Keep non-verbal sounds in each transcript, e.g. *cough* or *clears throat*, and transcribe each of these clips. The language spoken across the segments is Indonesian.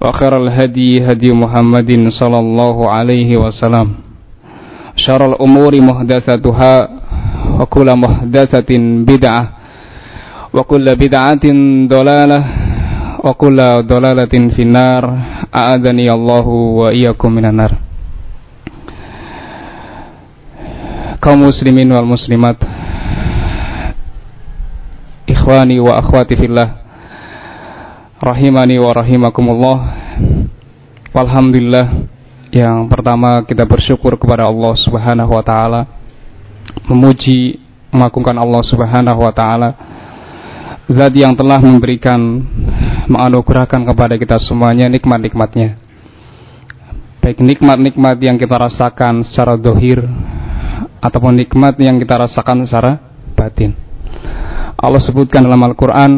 وخير الهدي هدي محمد صلى الله عليه وسلم. شر الأمور محدثاتها وكل محدثة بدعة وكل بدعة ضلالة وكل ضلالة في النار. أعاذني الله وإياكم من النار. kaum muslimin wal muslimat ikhwani wa akhwati fillah rahimani wa rahimakumullah. Alhamdulillah. Yang pertama kita bersyukur kepada Allah Subhanahu wa taala. Memuji mengagungkan Allah Subhanahu wa taala. Zat yang telah memberikan menganugerahkan kepada kita semuanya nikmat-nikmatnya. Baik nikmat-nikmat yang kita rasakan secara dohir ataupun nikmat yang kita rasakan secara batin Allah sebutkan dalam Al-Quran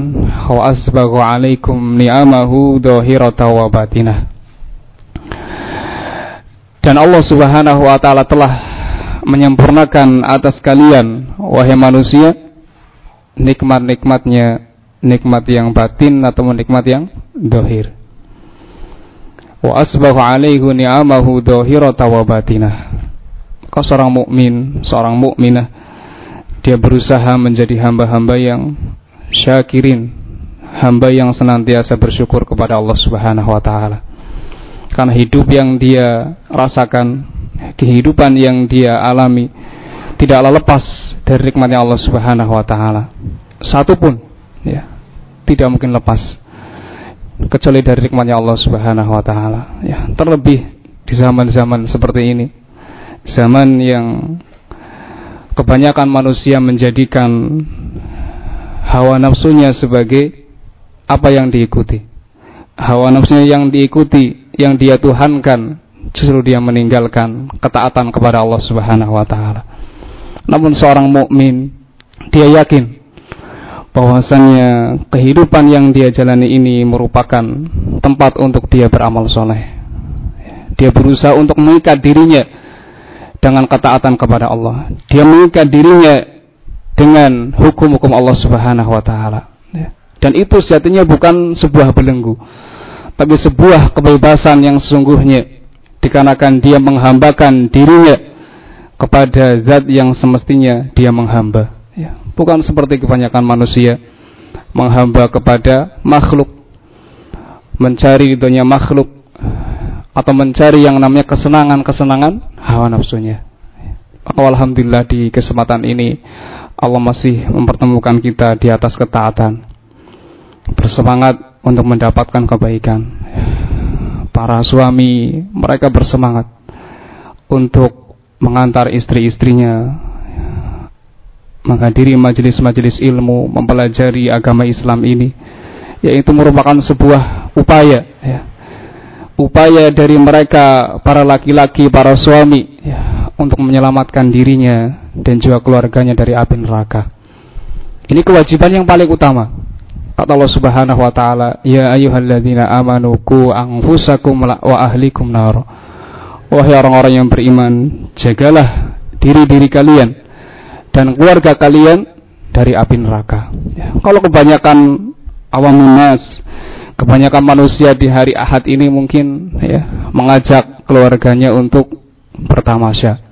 wa asbagu alaikum ni'amahu dohirata wa batinah. Dan Allah subhanahu wa ta'ala telah menyempurnakan atas kalian wahai manusia nikmat-nikmatnya nikmat yang batin atau nikmat yang dohir. Wa asbahu alaihi ni'amahu dohirata wa batinah. Kau seorang mukmin seorang mukminah dia berusaha menjadi hamba-hamba yang syakirin, hamba yang senantiasa bersyukur kepada Allah Subhanahu wa taala. Karena hidup yang dia rasakan, kehidupan yang dia alami tidaklah lepas dari nikmatnya Allah Subhanahu wa taala. Satu pun ya, tidak mungkin lepas kecuali dari nikmatnya Allah Subhanahu wa taala ya. Terlebih di zaman-zaman seperti ini. Zaman yang kebanyakan manusia menjadikan hawa nafsunya sebagai apa yang diikuti. Hawa nafsunya yang diikuti, yang dia tuhankan, justru dia meninggalkan ketaatan kepada Allah Subhanahu wa taala. Namun seorang mukmin dia yakin bahwasannya kehidupan yang dia jalani ini merupakan tempat untuk dia beramal soleh. Dia berusaha untuk mengikat dirinya dengan ketaatan kepada Allah. Dia mengikat dirinya dengan hukum-hukum Allah Subhanahu wa taala. Ya. Dan itu sejatinya bukan sebuah belenggu, tapi sebuah kebebasan yang sesungguhnya dikarenakan dia menghambakan dirinya kepada zat yang semestinya dia menghamba. Ya. Bukan seperti kebanyakan manusia menghamba kepada makhluk, mencari dunia makhluk, atau mencari yang namanya kesenangan-kesenangan hawa nafsunya. Maka alhamdulillah di kesempatan ini Allah masih mempertemukan kita di atas ketaatan. Bersemangat untuk mendapatkan kebaikan. Para suami mereka bersemangat untuk mengantar istri-istrinya menghadiri majelis-majelis ilmu, mempelajari agama Islam ini, yaitu merupakan sebuah upaya ya, upaya dari mereka para laki-laki, para suami ya, untuk menyelamatkan dirinya dan juga keluarganya dari api neraka. Ini kewajiban yang paling utama. Kata Allah Subhanahu wa taala, "Ya ayyuhalladzina amanu qu anfusakum wa ahlikum nar." Wahai orang-orang yang beriman, jagalah diri-diri kalian dan keluarga kalian dari api neraka. Ya. Kalau kebanyakan awam nas, kebanyakan manusia di hari Ahad ini mungkin ya mengajak keluarganya untuk bertamasya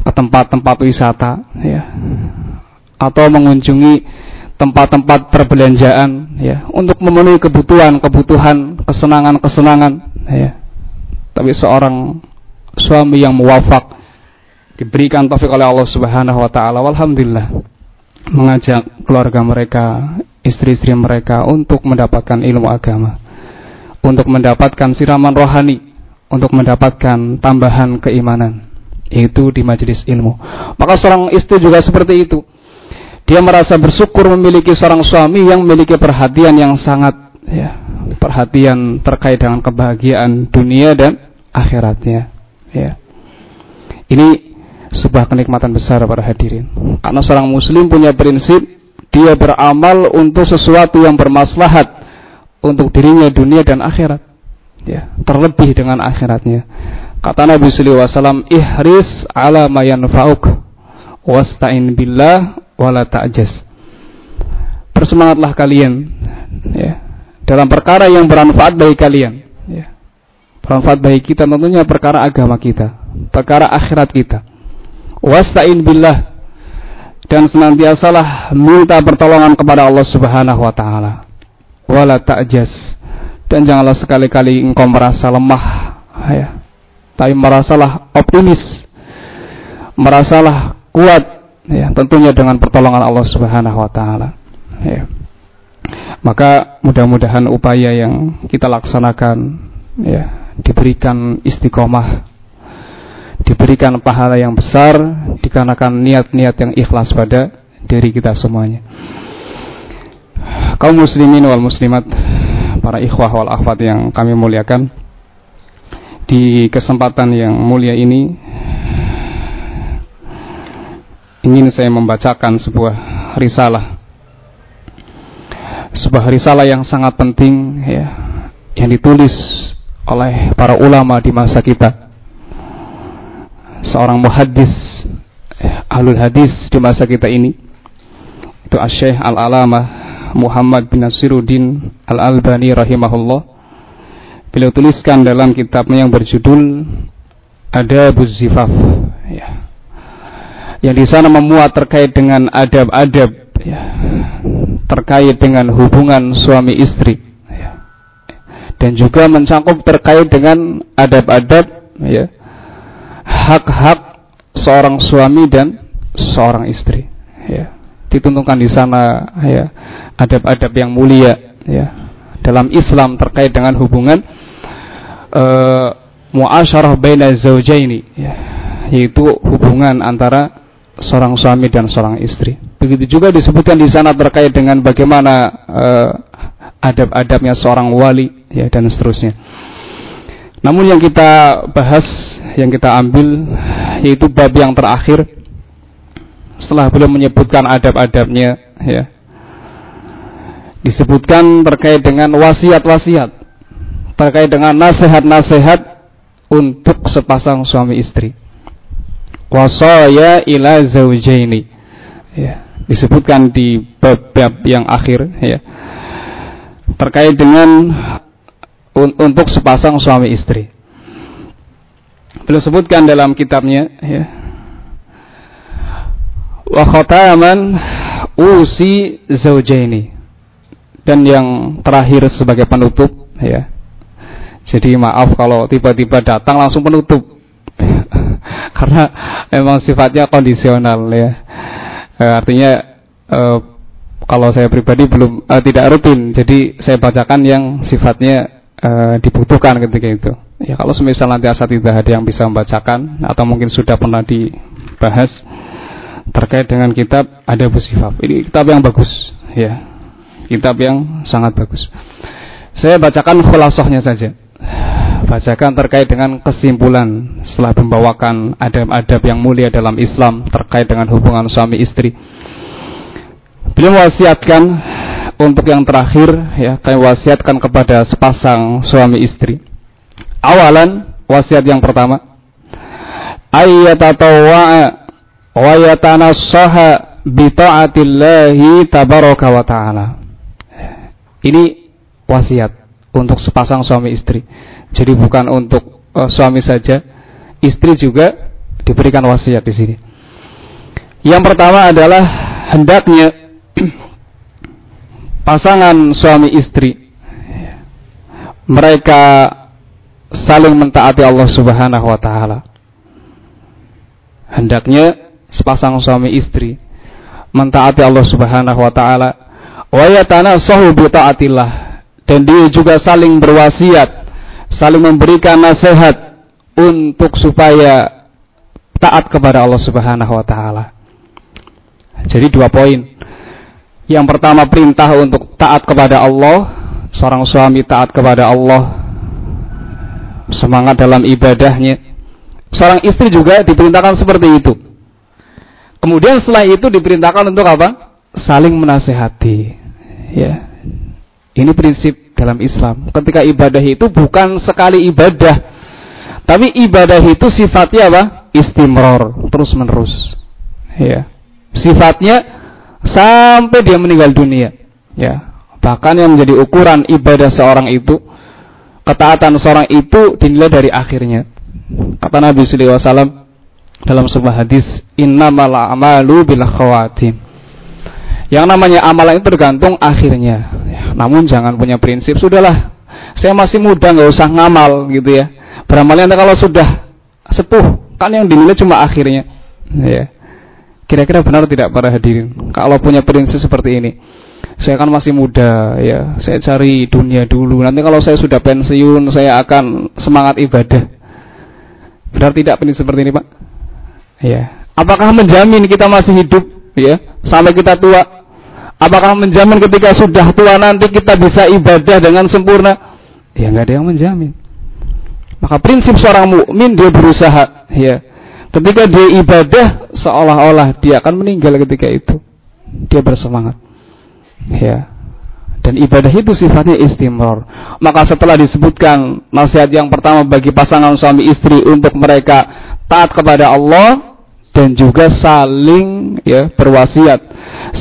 ke tempat-tempat wisata, ya, atau mengunjungi tempat-tempat perbelanjaan, ya, untuk memenuhi kebutuhan-kebutuhan, kesenangan-kesenangan, ya. Tapi seorang suami yang muwafaq diberikan taufik oleh Allah Subhanahu wa taala alhamdulillah mengajak keluarga mereka, istri-istri mereka untuk mendapatkan ilmu agama, untuk mendapatkan siraman rohani, untuk mendapatkan tambahan keimanan, yaitu di majelis ilmu. Maka seorang istri juga seperti itu. Dia merasa bersyukur memiliki seorang suami yang memiliki perhatian yang sangat ya, perhatian terkait dengan kebahagiaan dunia dan akhiratnya. Ya. Ini sebuah kenikmatan besar para hadirin. Karena seorang muslim punya prinsip dia beramal untuk sesuatu yang bermaslahat untuk dirinya dunia dan akhirat. Ya, terlebih dengan akhiratnya. Kata Nabi sallallahu alaihi wasallam, "Ihris ala ma yanfa'uk wasta'in billah wala ta'jaz." Bersemangatlah kalian ya, dalam perkara yang bermanfaat bagi kalian bermanfaat bagi kita tentunya perkara agama kita, perkara akhirat kita. Wasta'in billah dan senantiasalah minta pertolongan kepada Allah Subhanahu wa taala. Wala ta'jas dan janganlah sekali-kali engkau merasa lemah ya. Tapi merasalah optimis. Merasalah kuat ya, tentunya dengan pertolongan Allah Subhanahu wa taala. Ya. Maka mudah-mudahan upaya yang kita laksanakan ya diberikan istiqomah, diberikan pahala yang besar dikarenakan niat-niat yang ikhlas pada diri kita semuanya. Kaum muslimin wal muslimat, para ikhwah wal akhwat yang kami muliakan, di kesempatan yang mulia ini ingin saya membacakan sebuah risalah sebuah risalah yang sangat penting ya yang ditulis oleh para ulama di masa kita. Seorang muhaddis ahlul hadis di masa kita ini itu Asy-Syaikh Al-Alamah Muhammad bin Nasiruddin Al-Albani rahimahullah. Beliau tuliskan dalam kitabnya yang berjudul Ada Zifaf ya. Yang di sana memuat terkait dengan adab-adab ya, terkait dengan hubungan suami istri dan juga mencakup terkait dengan adab-adab ya hak-hak seorang suami dan seorang istri. Ya. Ditentukan di sana ya. Adab-adab yang mulia ya. Dalam Islam terkait dengan hubungan uh, muasyarah baina zaujaini ya. Yaitu hubungan antara seorang suami dan seorang istri. Begitu juga disebutkan di sana terkait dengan bagaimana uh, adab-adabnya seorang wali ya dan seterusnya. Namun yang kita bahas, yang kita ambil yaitu bab yang terakhir setelah belum menyebutkan adab-adabnya ya. Disebutkan terkait dengan wasiat-wasiat, terkait dengan nasihat-nasihat untuk sepasang suami istri. Wasaya ila zaujaini. Ya, disebutkan di bab-bab yang akhir ya terkait dengan un untuk sepasang suami istri. Beliau sebutkan dalam kitabnya ya. Wa khataman usi zaujaini. Dan yang terakhir sebagai penutup ya. Jadi maaf kalau tiba-tiba datang langsung penutup. *laughs* Karena memang sifatnya kondisional ya. Eh, artinya eh, kalau saya pribadi belum uh, tidak rutin, jadi saya bacakan yang sifatnya uh, dibutuhkan ketika itu. Ya kalau semisal nanti asal tidak ada yang bisa membacakan atau mungkin sudah pernah dibahas terkait dengan kitab ada busifaf. Ini kitab yang bagus, ya, kitab yang sangat bagus. Saya bacakan khulasohnya saja. Bacakan terkait dengan kesimpulan setelah membawakan adab-adab yang mulia dalam Islam terkait dengan hubungan suami istri Beliau wasiatkan untuk yang terakhir ya, kami wasiatkan kepada sepasang suami istri. Awalan wasiat yang pertama ayyatatawwa'a wa yatanassaha bi ta'atillahi tabaraka wa ta'ala. Ini wasiat untuk sepasang suami istri. Jadi bukan untuk uh, suami saja, istri juga diberikan wasiat di sini. Yang pertama adalah hendaknya pasangan suami istri mereka saling mentaati Allah Subhanahu wa taala. Hendaknya sepasang suami istri mentaati Allah Subhanahu wa taala wa yatanasahu bi taatillah dan dia juga saling berwasiat, saling memberikan nasihat untuk supaya taat kepada Allah Subhanahu wa taala. Jadi dua poin. Yang pertama perintah untuk taat kepada Allah, seorang suami taat kepada Allah semangat dalam ibadahnya. Seorang istri juga diperintahkan seperti itu. Kemudian setelah itu diperintahkan untuk apa? Saling menasehati. Ya. Ini prinsip dalam Islam. Ketika ibadah itu bukan sekali ibadah, tapi ibadah itu sifatnya apa? Istimror, terus menerus. Ya. Sifatnya sampai dia meninggal dunia. Ya. Bahkan yang menjadi ukuran ibadah seorang itu ketaatan seorang itu dinilai dari akhirnya. Kata Nabi wasallam dalam sebuah hadis, "Innamal a'malu bil khawatim." Yang namanya amalan itu tergantung akhirnya. Ya, namun jangan punya prinsip, sudahlah. Saya masih muda nggak usah ngamal gitu ya. Beramalnya kalau sudah sepuh, kan yang dinilai cuma akhirnya. Ya. Kira-kira benar tidak para hadirin? Kalau punya prinsip seperti ini saya kan masih muda ya. Saya cari dunia dulu. Nanti kalau saya sudah pensiun saya akan semangat ibadah. Benar tidak ini seperti ini pak? Ya. Apakah menjamin kita masih hidup ya sampai kita tua? Apakah menjamin ketika sudah tua nanti kita bisa ibadah dengan sempurna? Ya nggak ada yang menjamin. Maka prinsip seorang mukmin dia berusaha ya ketika dia ibadah seolah-olah dia akan meninggal ketika itu dia bersemangat Ya. Dan ibadah itu sifatnya istimror. Maka setelah disebutkan nasihat yang pertama bagi pasangan suami istri untuk mereka taat kepada Allah dan juga saling ya berwasiat,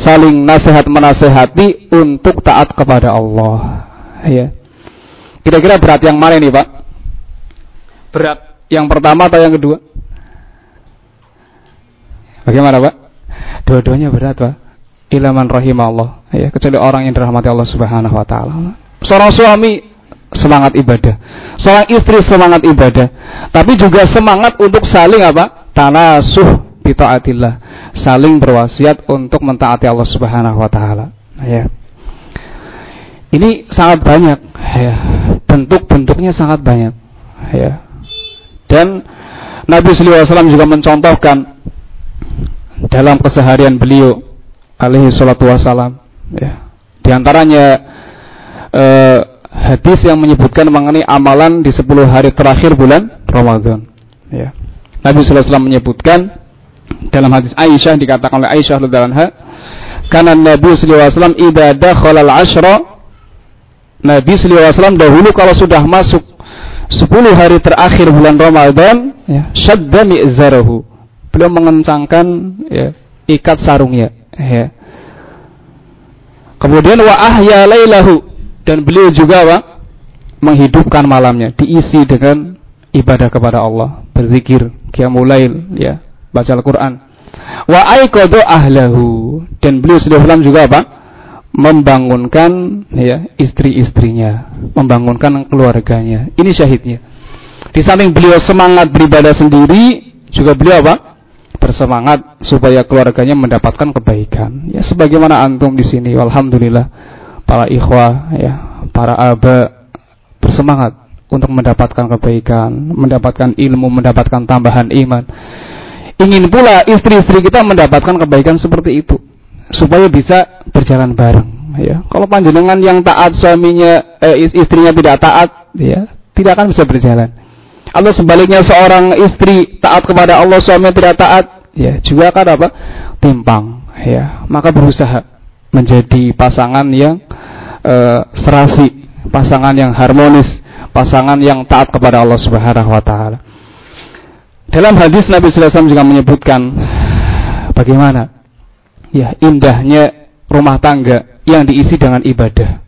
saling nasihat menasehati untuk taat kepada Allah. Ya. Kira-kira berat yang mana ini, Pak? Berat yang pertama atau yang kedua? Bagaimana, Pak? Dua-duanya berat, Pak ilaman rahimahullah ya kecuali orang yang dirahmati Allah Subhanahu wa taala. Seorang suami semangat ibadah. Seorang istri semangat ibadah, tapi juga semangat untuk saling apa? Tanasuh bitaatillah. Saling berwasiat untuk mentaati Allah Subhanahu wa taala. Ya. Ini sangat banyak ya. Bentuk-bentuknya sangat banyak. Ya. Dan Nabi wasallam juga mencontohkan dalam keseharian beliau alaihi salatu wasalam ya. Di antaranya eh, hadis yang menyebutkan mengenai amalan di 10 hari terakhir bulan Ramadan ya. Nabi sallallahu alaihi wasallam menyebutkan dalam hadis Aisyah dikatakan oleh Aisyah radhiyallahu anha karena Nabi sallallahu alaihi wasallam idza dakhala al-ashra Nabi sallallahu alaihi wasallam dahulu kalau sudah masuk 10 hari terakhir bulan Ramadan ya syadda mi'zarahu beliau mengencangkan ya, ikat sarungnya ya. Kemudian wa ahya lailahu dan beliau juga apa? menghidupkan malamnya diisi dengan ibadah kepada Allah, berzikir, qiyamul ya, baca Al-Qur'an. Wa aiqadu ahlahu dan beliau sudah juga apa? membangunkan ya istri-istrinya, membangunkan keluarganya. Ini syahidnya. Di samping beliau semangat beribadah sendiri, juga beliau apa? Bersemangat supaya keluarganya mendapatkan kebaikan. Ya sebagaimana antum di sini, alhamdulillah para ikhwah ya, para aba bersemangat untuk mendapatkan kebaikan, mendapatkan ilmu, mendapatkan tambahan iman. Ingin pula istri-istri kita mendapatkan kebaikan seperti itu supaya bisa berjalan bareng ya. Kalau panjenengan yang taat suaminya eh, istrinya tidak taat ya, tidak akan bisa berjalan. Atau sebaliknya seorang istri taat kepada Allah suami tidak taat ya juga kan apa timpang ya maka berusaha menjadi pasangan yang uh, serasi pasangan yang harmonis pasangan yang taat kepada Allah Subhanahu wa taala dalam hadis Nabi SAW juga menyebutkan bagaimana ya indahnya rumah tangga yang diisi dengan ibadah.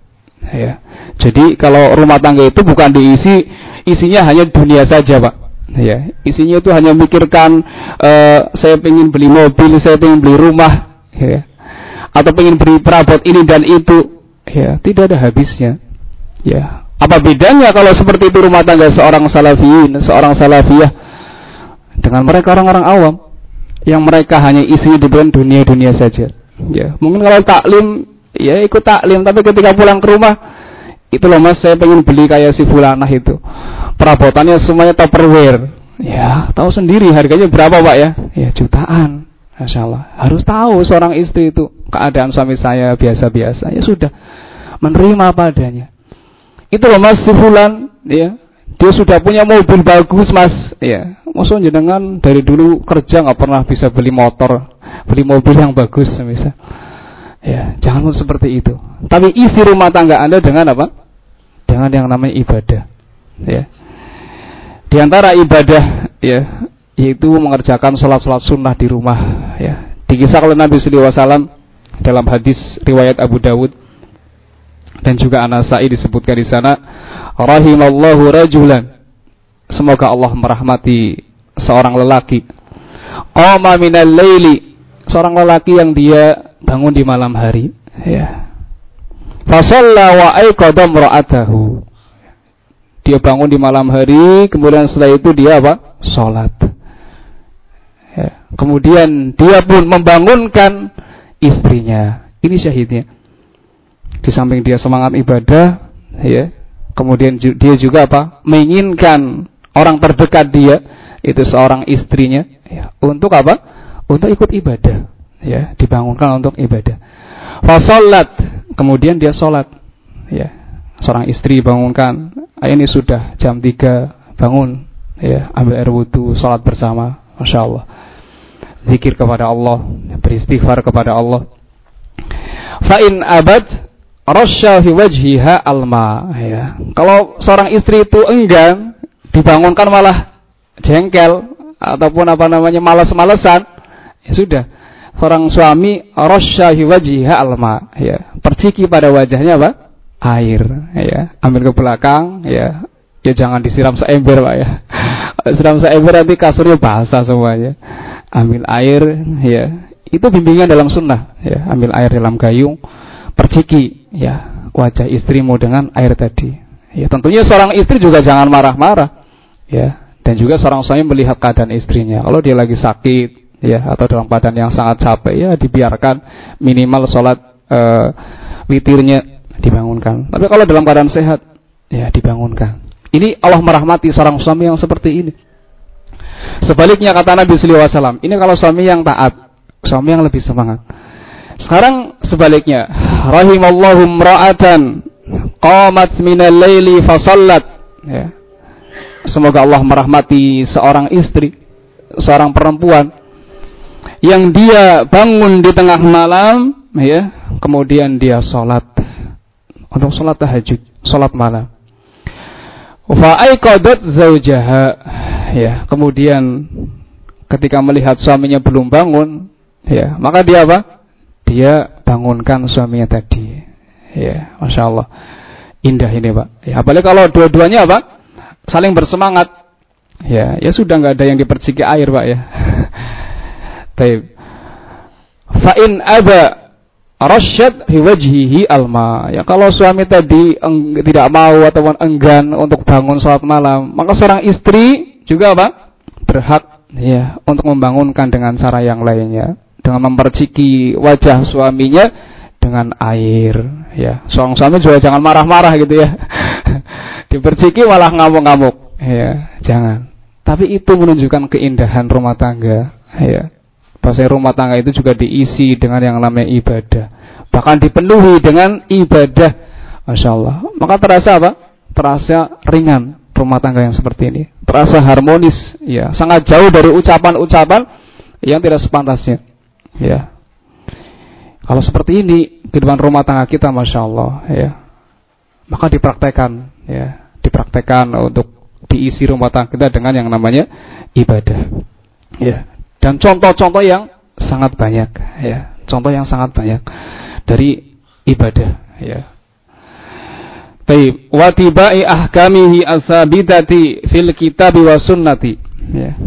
Ya. Jadi kalau rumah tangga itu bukan diisi isinya hanya dunia saja, Pak. Ya, isinya itu hanya mikirkan uh, saya ingin beli mobil, saya ingin beli rumah, ya. Atau ingin beli perabot ini dan itu, ya, tidak ada habisnya. Ya. Apa bedanya kalau seperti itu rumah tangga seorang salafiyin, seorang salafiyah dengan mereka orang-orang awam yang mereka hanya isinya di dunia-dunia saja. Ya, mungkin kalau taklim ya ikut taklim tapi ketika pulang ke rumah itu loh mas saya pengen beli kayak si fulanah itu. Perabotannya semuanya tupperware. Ya tahu sendiri harganya berapa pak ya? Ya jutaan. Masya Allah. Harus tahu seorang istri itu keadaan suami saya biasa-biasa. Ya sudah menerima apa adanya. Itu loh mas si fulan ya. Dia sudah punya mobil bagus mas. Ya maksudnya dengan dari dulu kerja nggak pernah bisa beli motor beli mobil yang bagus misal Ya, jangan seperti itu. Tapi isi rumah tangga Anda dengan apa? Dengan yang namanya ibadah. Ya. Di antara ibadah ya, yaitu mengerjakan sholat-sholat sunnah di rumah ya. Dikisah oleh Nabi sallallahu alaihi wasallam dalam hadis riwayat Abu Dawud dan juga Anasai disebutkan di sana rahimallahu rajulan semoga Allah merahmati seorang lelaki qama minal laili seorang lelaki yang dia bangun di malam hari ya. Fasalla wa aiqadha ra'atahu dia bangun di malam hari kemudian setelah itu dia apa? Salat ya. kemudian dia pun membangunkan istrinya. Ini syahidnya. Di samping dia semangat ibadah ya. Kemudian dia juga apa? Menginginkan orang terdekat dia itu seorang istrinya. Ya, untuk apa untuk ikut ibadah ya dibangunkan untuk ibadah. Fasolat kemudian dia sholat ya. Seorang istri bangunkan ah, ini sudah jam 3 bangun ya ambil air wudhu sholat bersama masya Allah. Zikir kepada Allah beristighfar kepada Allah. Fa'in abad rasya fi wajhiha alma ya. Kalau seorang istri itu enggan dibangunkan malah jengkel ataupun apa namanya malas-malesan ya sudah. Seorang suami rasyahi wajiha alma. Ya perciki pada wajahnya apa? Air. Ya ambil ke belakang. Ya ya jangan disiram seember pak ya. Siram seember nanti kasurnya basah semuanya. Ambil air ya. Itu bimbingan dalam sunnah. Ya ambil air dalam gayung perciki ya wajah istrimu dengan air tadi. Ya tentunya seorang istri juga jangan marah-marah ya. Dan juga seorang suami melihat keadaan istrinya. Kalau dia lagi sakit ya atau dalam badan yang sangat capek ya dibiarkan minimal sholat uh, witirnya dibangunkan. Tapi kalau dalam keadaan sehat ya dibangunkan. Ini Allah merahmati seorang suami yang seperti ini. Sebaliknya kata Nabi Sallallahu Alaihi Wasallam, ini kalau suami yang taat, suami yang lebih semangat. Sekarang sebaliknya, rahimallahu mra'atan qamat minal laili fasallat. Ya. Semoga Allah merahmati seorang istri, seorang perempuan yang dia bangun di tengah malam ya kemudian dia sholat. Untuk sholat tahajud sholat malam. Fa zaujaha ya kemudian ketika melihat suaminya belum bangun ya maka dia apa? Dia bangunkan suaminya tadi ya masya Allah. Indah ini pak. Ya apalagi kalau dua-duanya apa? Saling bersemangat. Ya ya sudah nggak ada yang diperciki air pak ya *laughs* Taib. Fa'in aba rasyad fi wajhihi alma. Ya kalau suami tadi tidak mau ataupun enggan untuk bangun sholat malam, maka seorang istri juga apa? Berhak ya untuk membangunkan dengan cara yang lainnya dengan memperciki wajah suaminya dengan air ya seorang suami juga jangan marah-marah gitu ya *laughs* diperciki malah ngamuk-ngamuk ya jangan tapi itu menunjukkan keindahan rumah tangga ya Bahasa rumah tangga itu juga diisi dengan yang namanya ibadah. Bahkan dipenuhi dengan ibadah. Masya Allah. Maka terasa apa? Terasa ringan rumah tangga yang seperti ini. Terasa harmonis. Ya, sangat jauh dari ucapan-ucapan yang tidak sepantasnya. Ya. Kalau seperti ini kehidupan rumah tangga kita, masya Allah, ya, maka dipraktekkan, ya, dipraktekkan untuk diisi rumah tangga kita dengan yang namanya ibadah. Ya. Dan contoh-contoh yang sangat banyak ya. Contoh yang sangat banyak dari ibadah ya. Baik, wa tibai ahkamihi asabidati fil kitabi wa sunnati ya.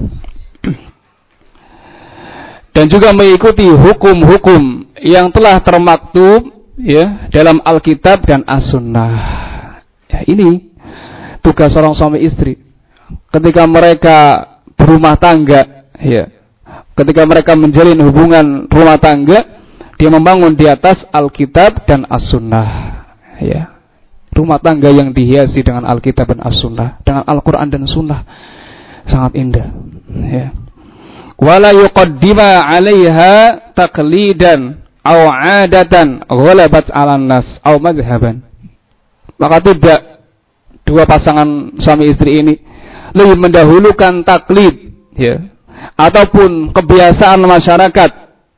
Dan juga mengikuti hukum-hukum yang telah termaktub ya dalam Alkitab dan As-Sunnah. Ya, ini tugas seorang suami istri. Ketika mereka berumah tangga, ya. Ketika mereka menjalin hubungan rumah tangga, dia membangun di atas Alkitab dan As-Sunnah. Ya. Rumah tangga yang dihiasi dengan Alkitab dan As-Sunnah, dengan Al-Qur'an dan Sunnah sangat indah. Ya. Wala yuqaddima 'alaiha taqlidan aw 'adatan ghalabat 'alan nas aw madhhaban. Maka tidak dua pasangan suami istri ini lebih mendahulukan taklid ya ataupun kebiasaan masyarakat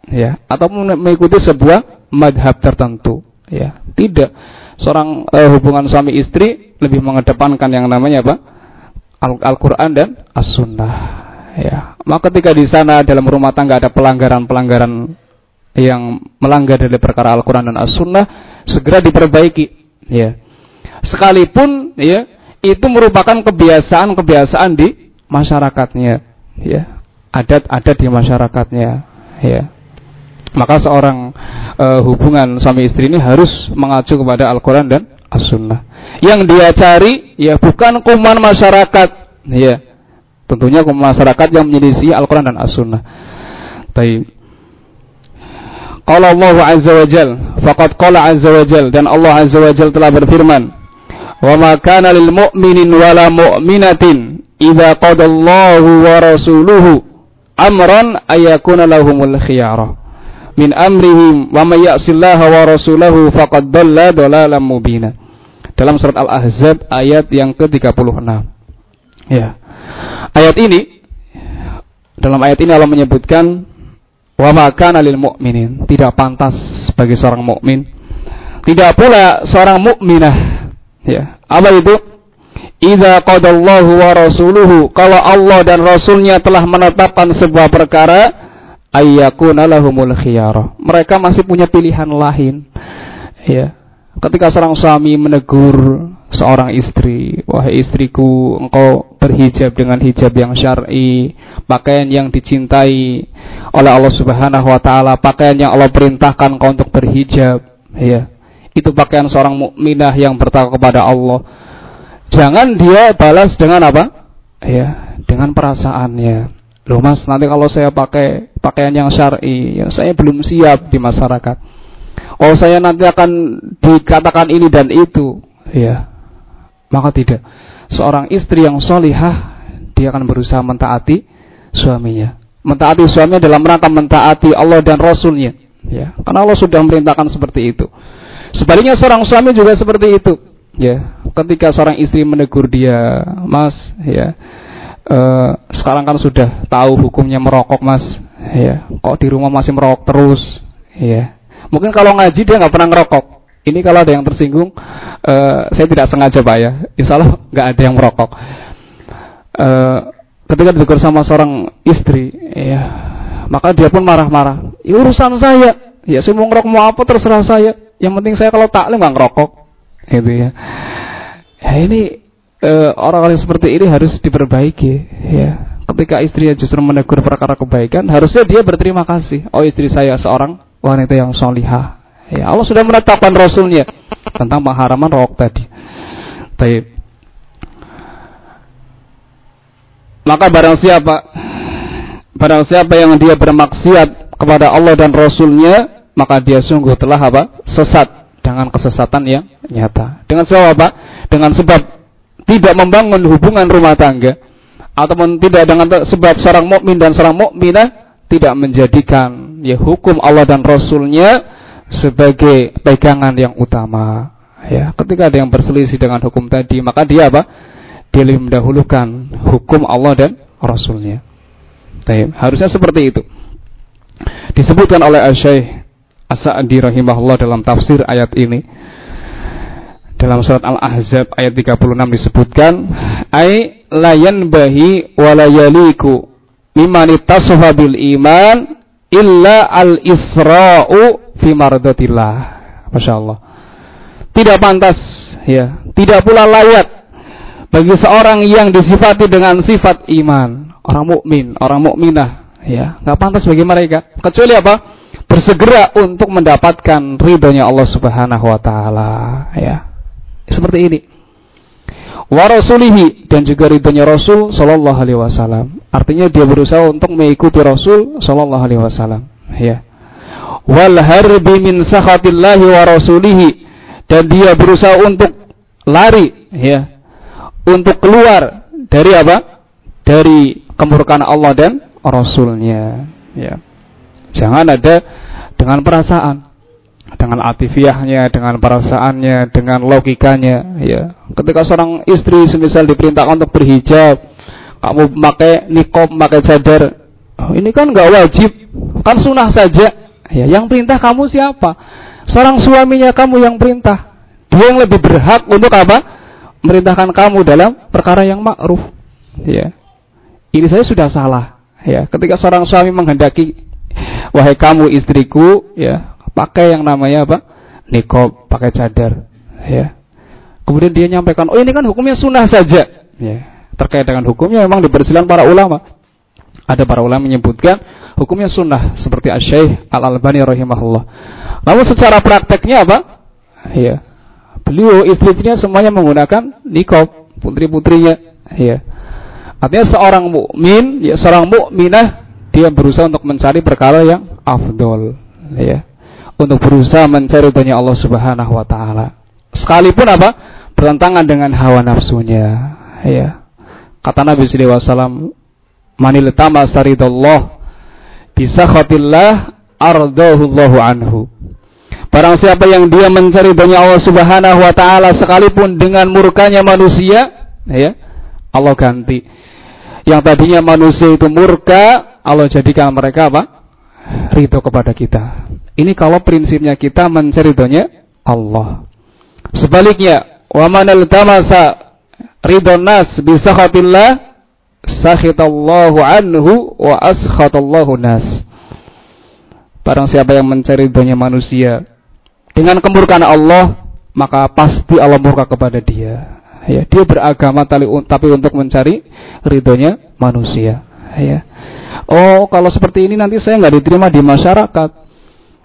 ya ataupun mengikuti sebuah madhab tertentu ya. Tidak. Seorang uh, hubungan suami istri lebih mengedepankan yang namanya apa? Al-Qur'an dan As-Sunnah ya. Maka ketika di sana dalam rumah tangga ada pelanggaran-pelanggaran yang melanggar dari perkara Al-Qur'an dan As-Sunnah segera diperbaiki ya. Sekalipun ya itu merupakan kebiasaan-kebiasaan di masyarakatnya ya adat-adat di masyarakatnya ya. Maka seorang e, hubungan suami istri ini harus mengacu kepada Al-Qur'an dan As-Sunnah. Yang dia cari ya bukan kuman masyarakat ya. Tentunya kuman masyarakat yang menyelisih Al-Qur'an dan As-Sunnah. Baik. Qala Allah Azza wa Jal Faqad qala Azza wa Jal Dan Allah Azza wa Jal telah berfirman wa ma kana lil mu'minin wala mu'minatin idza qadallahu wa rasuluhu amran ayakuna lahumul khiyarah min amrihim wa may ya'sillaha wa rasulahu faqad dhalla dhalalan mubina. Dalam surat Al-Ahzab ayat yang ke-36. Ya. Ayat ini dalam ayat ini Allah menyebutkan wa ma kana lil mu'minin. Tidak pantas bagi seorang mukmin. Tidak pula seorang mukminah. Ya, apa itu? Idza qadallahu wa rasuluhu, kalau Allah dan rasulnya telah menetapkan sebuah perkara, ayyakuna lahumul khiyarah. Mereka masih punya pilihan lain. Ya. Ketika seorang suami menegur seorang istri, wahai istriku, engkau berhijab dengan hijab yang syar'i, pakaian yang dicintai oleh Allah Subhanahu wa taala, pakaian yang Allah perintahkan engkau untuk berhijab, ya itu pakaian seorang mukminah yang bertakwa kepada Allah. Jangan dia balas dengan apa? Ya, dengan perasaannya. Loh Mas, nanti kalau saya pakai pakaian yang syar'i, ya saya belum siap di masyarakat. Oh, saya nanti akan dikatakan ini dan itu. Ya. Maka tidak. Seorang istri yang solihah, dia akan berusaha mentaati suaminya. Mentaati suaminya dalam rangka mentaati Allah dan Rasulnya. Ya, karena Allah sudah memerintahkan seperti itu. Sebaliknya seorang suami juga seperti itu. Ya, ketika seorang istri menegur dia, Mas, ya, uh, sekarang kan sudah tahu hukumnya merokok, Mas. Ya, kok di rumah masih merokok terus? Ya, mungkin kalau ngaji dia nggak pernah ngerokok. Ini kalau ada yang tersinggung, uh, saya tidak sengaja pak ya. Insya Allah *laughs* nggak ada yang merokok. Uh, ketika ditegur sama seorang istri, ya, maka dia pun marah-marah. Ya, urusan saya, ya saya mau ngerokok mau apa terserah saya yang penting saya kalau taklim nggak ngerokok, gitu ya. Ya ini eh, orang-orang seperti ini harus diperbaiki, ya. Ketika istrinya justru menegur perkara kebaikan, harusnya dia berterima kasih. Oh istri saya seorang wanita yang solihah. Ya Allah sudah menetapkan Rasulnya tentang pengharaman rokok tadi. Baik. Maka barang siapa barang siapa yang dia bermaksiat kepada Allah dan Rasulnya maka dia sungguh telah apa? sesat dengan kesesatan yang nyata. Dengan sebab apa? Dengan sebab tidak membangun hubungan rumah tangga ataupun tidak dengan sebab seorang mukmin dan seorang mukminah tidak menjadikan ya hukum Allah dan Rasulnya sebagai pegangan yang utama. Ya, ketika ada yang berselisih dengan hukum tadi, maka dia apa? Dia lebih mendahulukan hukum Allah dan Rasulnya. Harusnya seperti itu. Disebutkan oleh Syekh As-Sa'di rahimahullah dalam tafsir ayat ini. Dalam surat Al-Ahzab ayat 36 disebutkan ai layan bahi walayaliku bil iman illa al isra'u fi mardatillah. Masya Allah tidak pantas ya. Tidak pula layak bagi seorang yang disifati dengan sifat iman. Orang mukmin orang mukminah ya. Nggak pantas bagi mereka. Kecuali apa bersegera untuk mendapatkan ridhonya Allah Subhanahu wa taala. Ya. Seperti ini. Wa rasulihi dan juga ridhonya Rasul sallallahu alaihi wasallam. Artinya dia berusaha untuk mengikuti Rasul sallallahu alaihi wasallam. Ya. Wal harbi min sakhatillahi wa rasulihi dan dia berusaha untuk lari ya. Untuk keluar dari apa? Dari kemurkaan Allah dan Rasulnya ya jangan ada dengan perasaan dengan atifiahnya, dengan perasaannya, dengan logikanya, ya. Ketika seorang istri semisal diperintahkan untuk berhijab, kamu pakai nikob, pakai cadar, oh, ini kan nggak wajib, kan sunnah saja. Ya, yang perintah kamu siapa? Seorang suaminya kamu yang perintah. Dia yang lebih berhak untuk apa? Merintahkan kamu dalam perkara yang ma'ruf. Ya. Ini saya sudah salah. Ya, ketika seorang suami menghendaki wahai kamu istriku, ya, pakai yang namanya apa? Nikob, pakai cadar, ya. Kemudian dia nyampaikan, oh ini kan hukumnya sunnah saja, ya. Terkait dengan hukumnya memang dipersilakan para ulama. Ada para ulama menyebutkan hukumnya sunnah seperti Asy-Syaikh Al-Albani rahimahullah. Namun secara prakteknya apa? Ya. Beliau istri-istrinya semuanya menggunakan nikob, putri-putrinya, ya. Artinya seorang mukmin, ya seorang mukminah dia berusaha untuk mencari perkara yang afdol, ya untuk berusaha mencari ridhonya Allah Subhanahu wa taala. Sekalipun apa? bertentangan dengan hawa nafsunya. Ya. Kata Nabi sallallahu alaihi wasallam, "Manil tamasa ridallah bi sakhatillah ardahu Allahu anhu." Barang siapa yang dia mencari ridhonya Allah Subhanahu wa taala sekalipun dengan murkanya manusia, ya, Allah ganti. Yang tadinya manusia itu murka, Allah jadikan mereka apa? Ridho kepada kita. Ini kalau prinsipnya kita mencari ridhonya Allah. Sebaliknya, wa man altamasa ridhon nas bi sakhatillah sakhitallahu anhu wa askhatallahu nas. Barang siapa yang mencari ridhonya manusia dengan kemurkaan Allah, maka pasti Allah murka kepada dia. Ya, dia beragama tapi untuk mencari ridhonya manusia. Ya. Oh, kalau seperti ini nanti saya nggak diterima di masyarakat.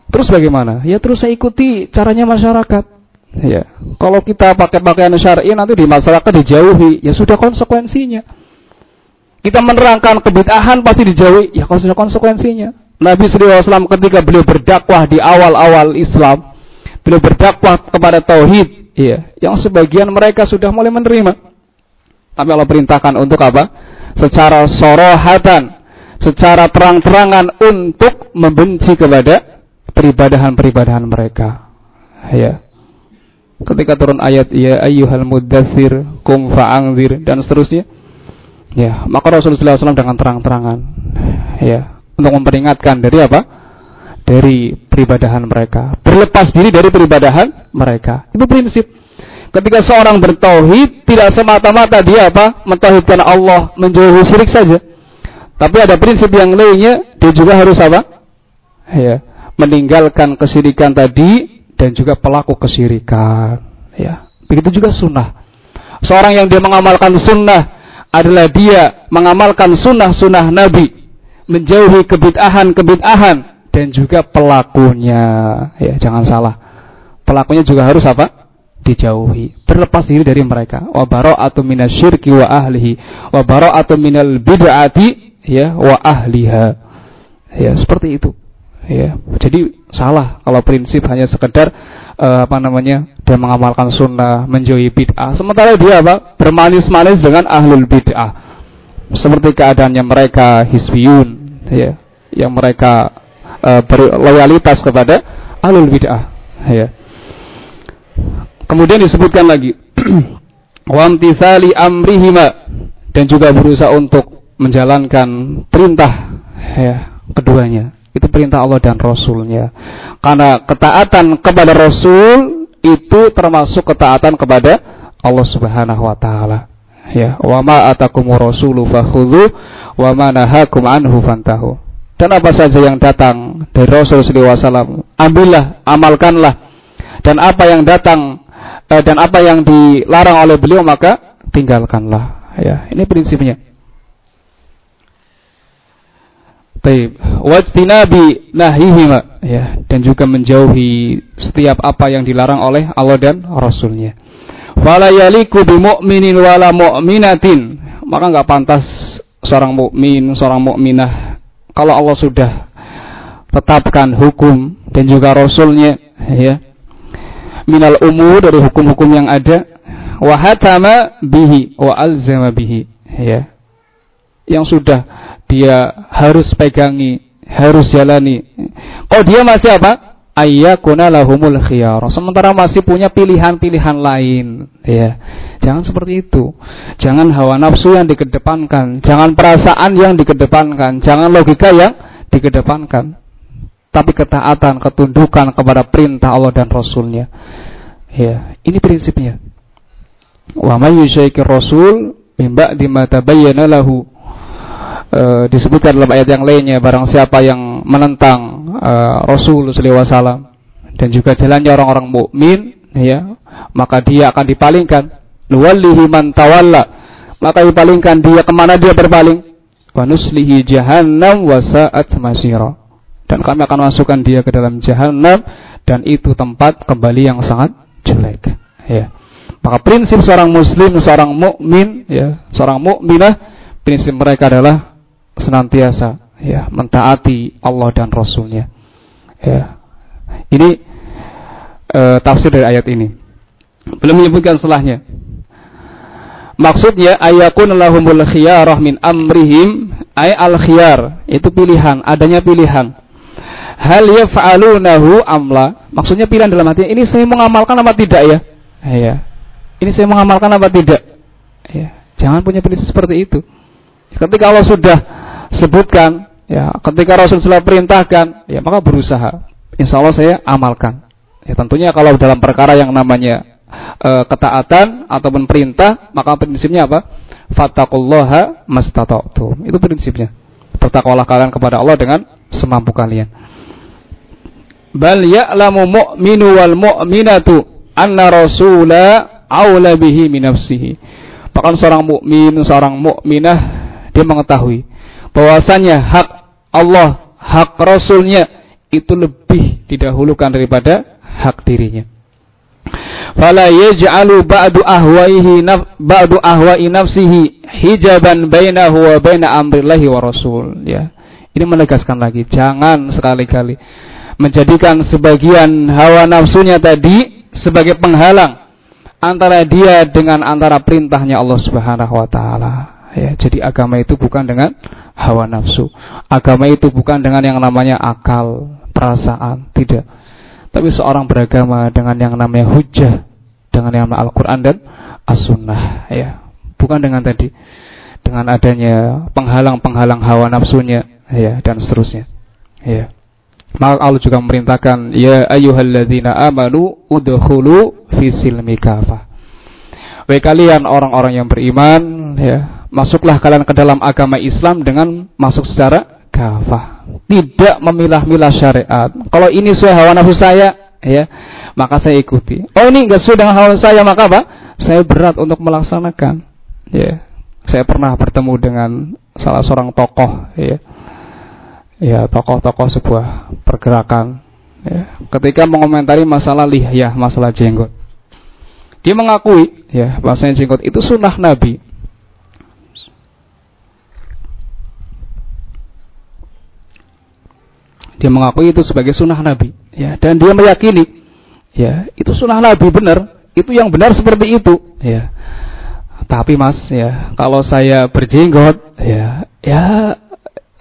Terus bagaimana? Ya terus saya ikuti caranya masyarakat. Ya, kalau kita pakai pakaian syar'i nanti di masyarakat dijauhi, ya sudah konsekuensinya. Kita menerangkan kebid'ahan pasti dijauhi, ya sudah konsekuensinya. Nabi SAW ketika beliau berdakwah di awal-awal Islam, beliau berdakwah kepada tauhid, ya, yang sebagian mereka sudah mulai menerima. Tapi Allah perintahkan untuk apa? Secara sorohatan, secara terang-terangan untuk membenci kepada peribadahan-peribadahan mereka. Ya. Ketika turun ayat ya ayyuhal muddatsir kum fa'anzir dan seterusnya. Ya, maka Rasulullah SAW dengan terang-terangan ya untuk memperingatkan dari apa? Dari peribadahan mereka. Berlepas diri dari peribadahan mereka. Itu prinsip. Ketika seorang bertauhid tidak semata-mata dia apa? Mentauhidkan Allah, menjauhi syirik saja. Tapi ada prinsip yang lainnya, dia juga harus apa? Ya, meninggalkan kesyirikan tadi dan juga pelaku kesyirikan. Ya, begitu juga sunnah. Seorang yang dia mengamalkan sunnah adalah dia mengamalkan sunnah-sunnah Nabi, menjauhi kebid'ahan-kebid'ahan dan juga pelakunya. Ya, jangan salah. Pelakunya juga harus apa? dijauhi, berlepas diri dari mereka. Wa bara'atu minasyirki wa ahlihi, wa bara'atu minal bid'ati ya wa ahliha. Ya, seperti itu. Ya jadi salah kalau prinsip hanya sekedar uh, apa namanya dia mengamalkan sunnah menjauhi bid'ah. Sementara dia apa? Bermanis-manis dengan ahlul bid'ah. Seperti keadaannya mereka hisbiyun ya yang mereka uh, berloyalitas kepada ahlul bid'ah ya. Kemudian disebutkan lagi *clears throat* wamtisali amrihima dan juga berusaha untuk menjalankan perintah ya keduanya itu perintah Allah dan Rasulnya. Karena ketaatan kepada Rasul itu termasuk ketaatan kepada Allah Subhanahu wa taala. Ya, wa ma atakumur rasulu fakhudhu wa ma nahakum anhu fantahu. Dan apa saja yang datang dari Rasul wasallam, ambillah, amalkanlah. Dan apa yang datang eh, dan apa yang dilarang oleh beliau maka tinggalkanlah. Ya, ini prinsipnya. Taib. Wajtinabi nahihima ya dan juga menjauhi setiap apa yang dilarang oleh Allah dan Rasulnya. Fala yaliku bimu'minin wala mu'minatin. Maka nggak pantas seorang mukmin, seorang mukminah kalau Allah sudah tetapkan hukum dan juga Rasulnya ya minal umur dari hukum-hukum yang ada wa hatama bihi wa alzama bihi ya yang sudah dia harus pegangi, harus jalani. Kalau dia masih apa? Ayyakuna lahumul khiyar. Sementara masih punya pilihan-pilihan lain, ya. Jangan seperti itu. Jangan hawa nafsu yang dikedepankan, jangan perasaan yang dikedepankan, jangan logika yang dikedepankan. Tapi ketaatan, ketundukan kepada perintah Allah dan Rasulnya. Ya, ini prinsipnya. Wa may rasul min ba'di ma tabayyana lahu e, disebutkan dalam ayat yang lainnya barang siapa yang menentang e, Rasul sallallahu alaihi wasallam dan juga jalannya orang-orang mukmin ya maka dia akan dipalingkan. Nuwallihi man tawalla maka dipalingkan dia ke mana dia berpaling? Wa nuslihi jahannam wa masira. Dan kami akan masukkan dia ke dalam jahannam dan itu tempat kembali yang sangat jelek ya. Maka prinsip seorang muslim seorang mukmin ya seorang mukminah prinsip mereka adalah senantiasa ya mentaati Allah dan Rasulnya. Ya. Ini e, tafsir dari ayat ini. Belum menyebutkan setelahnya. Maksudnya ayakun lahumul khiyarah min amrihim ay al khiyar itu pilihan, adanya pilihan. Hal yaf'alunahu amla. Maksudnya pilihan dalam hati ini saya mengamalkan apa tidak ya? Ya. Ini saya mengamalkan apa tidak? Ya. Jangan punya prinsip seperti itu. Ketika Allah sudah sebutkan, ya ketika Rasul sudah perintahkan, ya maka berusaha. Insya Allah saya amalkan. Ya tentunya kalau dalam perkara yang namanya e, ketaatan ataupun perintah, maka prinsipnya apa? Fattakullaha mastata'tum. Itu prinsipnya. Bertakwalah kalian kepada Allah dengan semampu kalian. Bal ya'lamu mu'minu wal mu'minatu anna rasula aula bihi min nafsihi. Bahkan seorang mukmin, seorang mukminah dia mengetahui bahwasanya hak Allah, hak Rasulnya itu lebih didahulukan daripada hak dirinya. Fala yaj'alu ba'du ahwaihi ba'du ahwai nafsihi hijaban bainahu wa baina amrillahi wa rasul ya. Ini menegaskan lagi jangan sekali-kali menjadikan sebagian hawa nafsunya tadi sebagai penghalang antara dia dengan antara perintahnya Allah Subhanahu wa taala. Ya, jadi agama itu bukan dengan hawa nafsu. Agama itu bukan dengan yang namanya akal, perasaan, tidak. Tapi seorang beragama dengan yang namanya hujah, dengan yang namanya Al-Qur'an dan As-Sunnah, ya. Bukan dengan tadi dengan adanya penghalang-penghalang hawa nafsunya, ya, dan seterusnya. Ya. Maka Allah juga memerintahkan, ya ayyuhalladzina amanu udkhulu fi silmi kafah. Baik kalian orang-orang yang beriman, ya, masuklah kalian ke dalam agama Islam dengan masuk secara kafah. Tidak memilah-milah syariat. Kalau ini sesuai hawa nafsu saya, ya, maka saya ikuti. Oh ini enggak sesuai dengan hawa nafsu saya, maka apa? Saya berat untuk melaksanakan. Ya. Saya pernah bertemu dengan salah seorang tokoh, ya. Ya, tokoh-tokoh sebuah pergerakan ya. Ketika mengomentari masalah lihyah, masalah jenggot. Dia mengakui ya, bahasanya jenggot itu sunnah Nabi. Dia mengakui itu sebagai sunnah Nabi. Ya, dan dia meyakini, ya itu sunnah Nabi benar. Itu yang benar seperti itu. Ya. Tapi mas, ya kalau saya berjenggot, ya ya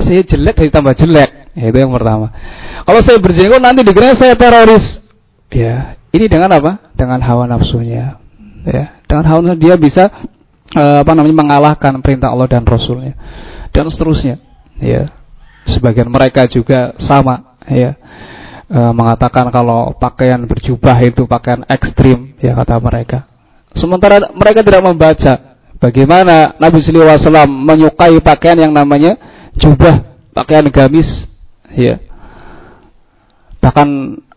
saya jelek dari tambah jelek. Ya, itu yang pertama. Kalau saya berjenggot nanti dikira saya teroris. Ya, ini dengan apa? Dengan hawa nafsunya. Ya, dengan hawa nafsu dia bisa uh, apa namanya mengalahkan perintah Allah dan Rasulnya dan seterusnya. Ya, sebagian mereka juga sama ya e, mengatakan kalau pakaian berjubah itu pakaian ekstrim ya kata mereka. Sementara mereka tidak membaca bagaimana Nabi Wasallam menyukai pakaian yang namanya jubah, pakaian gamis, ya. Bahkan